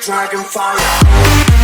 dragon fire.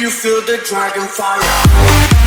you feel the dragon fire.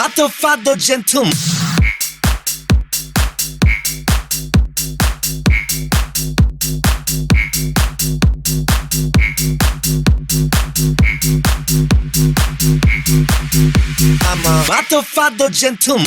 Fatto fatto gentum I'm a fatto fatto gentleman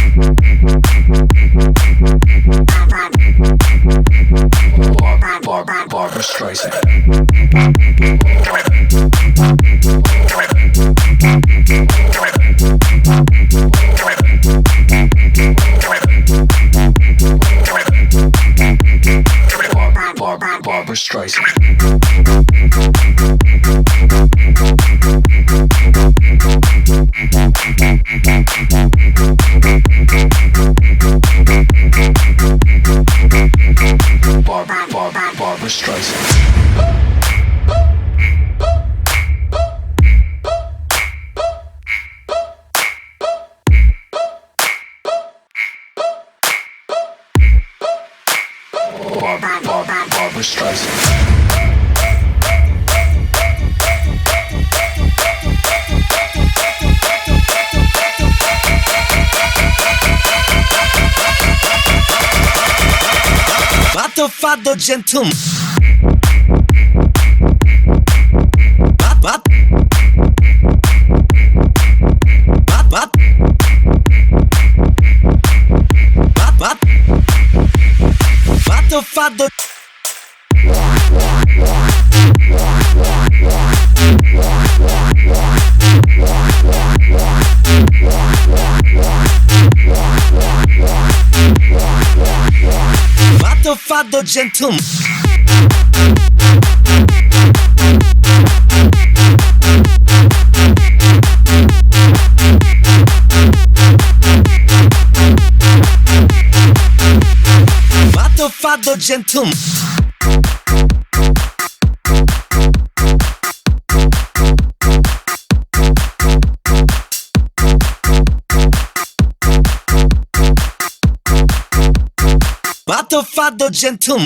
choice. Barbara Streisand. gentleman. vado gentleman. Fado gentleman the father gentleman.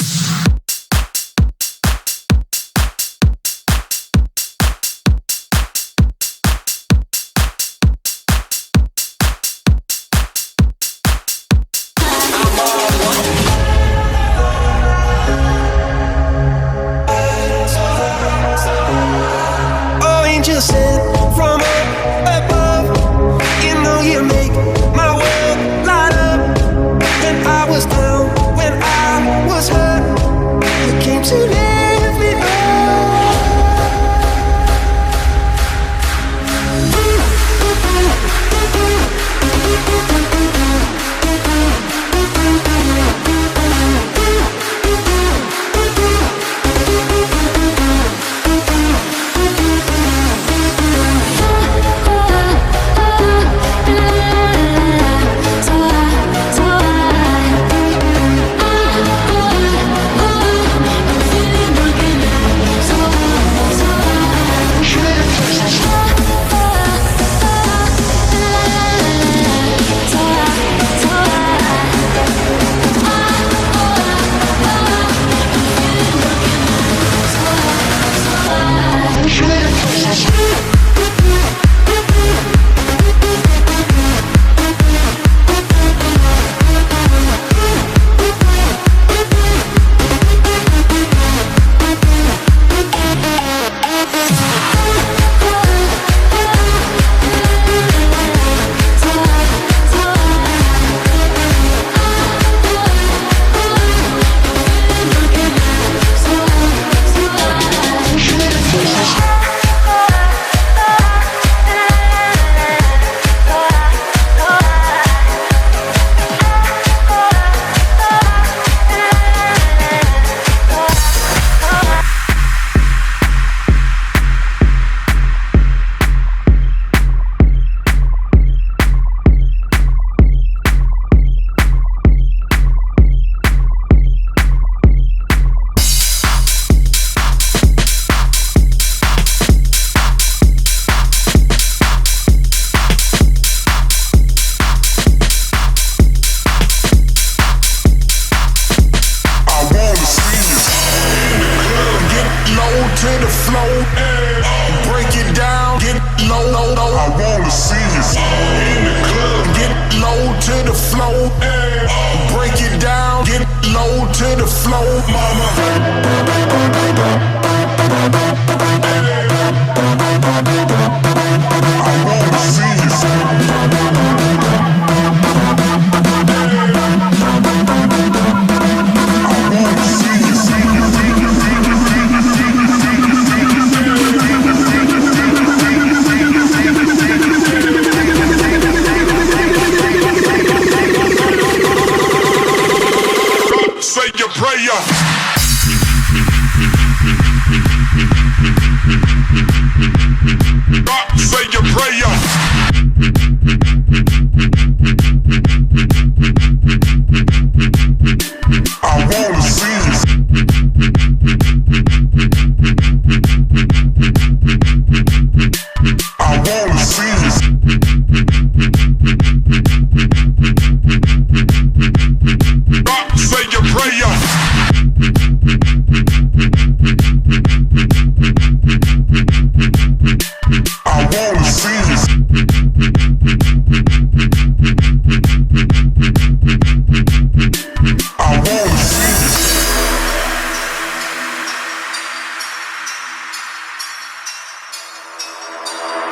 say your prayer.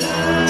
Música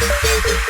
baby, baby.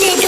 Lady.